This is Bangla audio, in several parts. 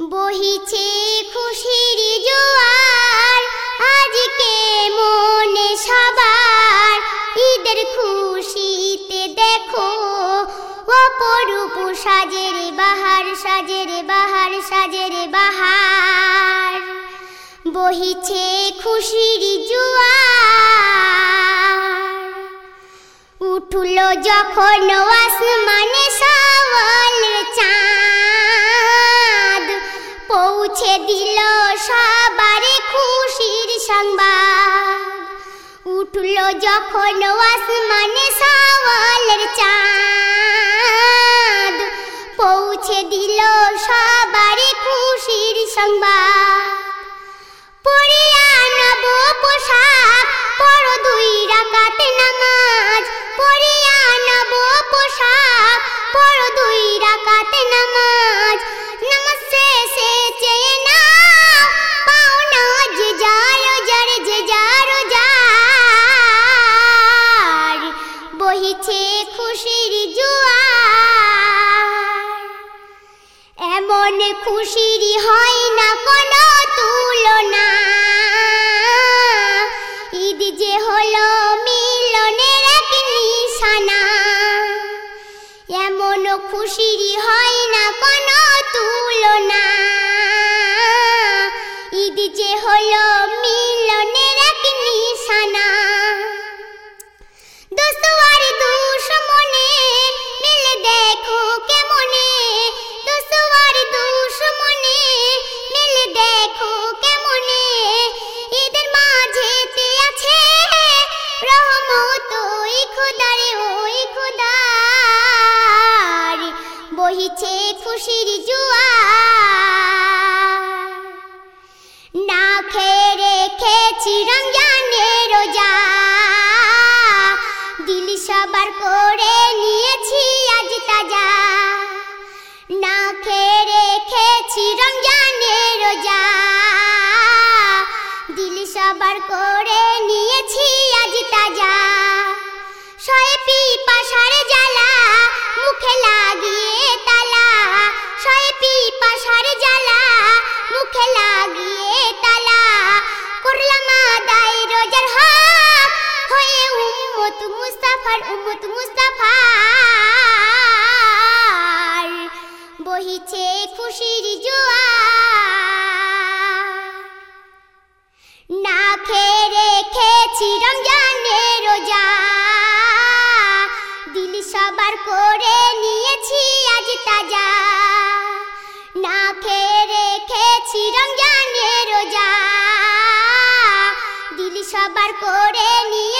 বহিছে খুশির জোয়ার। আজকে মনে সবার ঈদের খুশিতে দেখো। অপরূপ সাজের বাহার সাজের বাহার সাজের বাহার। বহিছে খুশির জোয়ার। উঠল যখন আসমানে সওয়াল পৌঁছে দিল সবারে খুশির সংবাদ। উঠল যখন আসমানে সওয়ালের চাঁদ, পৌঁছে দিল সবারে খুশির সংবাদ। পরিয়া নব পোশাক, পর দুই রাকাত নামাজ। পরিয়া নব পোশাক, পর দুই রাকাত নামাজ। জোয়ার। এমন খুশির হয় না কোনো তুলনা। ঈদ যে হলো মিলনের এক নিশানা। এমন খুশির হয় না কোনো তুলনা। ঈদ যে হলো খোদারে, ওই খোদার, বহিছে খুশির জোয়ার না খেয়ে রেখেছি রমজানের রোজা। দিল সবার করে নিয়েছি আজ তাজা। না খেয়ে রেখেছি রমজানের রোজা। দিল সবার করে উম্মত মুস্তাফার উম্মত মুস্তাফার। বহিছে খুশির জোয়ার। না খেয়ে রেখেছি রমজানের রোজা। দিল সবার করে নিয়েছি আজ তাজা। না খেয়ে রেখেছি রমজানের রোজা। দিল সবার করে আজ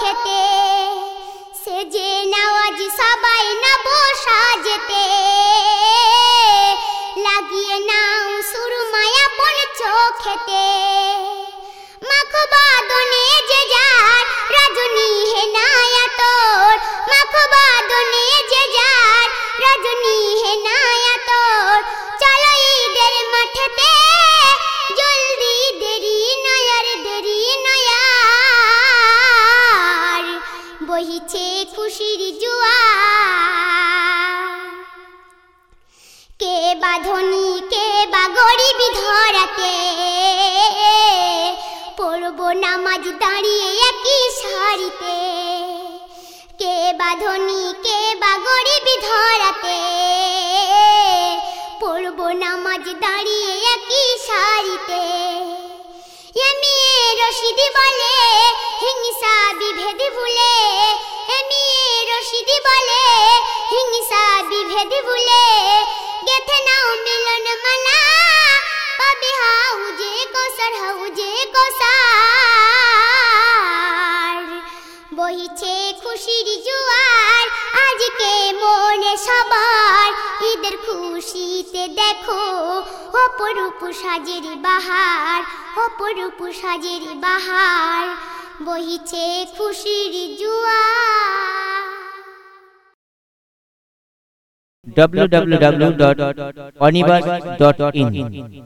চোখেতে যে নাওয়াজ সবাই না বসা যেতে লাগিয়ে নাও সুরমায়া বন চোখেতে বহিছে খুশির জোয়ার। কে বাঁধনি কে বা গরিবি ধরাতে পড়ব নামাজ দাঁড়িয়ে একই সারিতে। কে বাঁধনি কে বা গরিবি ধরাতে পড়ব নামাজ দাঁড়িয়ে একই সারিতে। এমিয়ে রশিদি বলে, হিংসা বিভেদ ভুলে হিংসা, বিভেদ ভুলে গেথে নাও মিলন মালা। পাবে হাউজে কৌসার হাউজে কৌসার বহিছে খুশির জোয়ার মনে সবার। ঈদের খুশিতে দেখো, অপরূপ সাজের বাহার, অপরূপ সাজের বাহার। বহিছে খুশির জুয়া www.onibus.in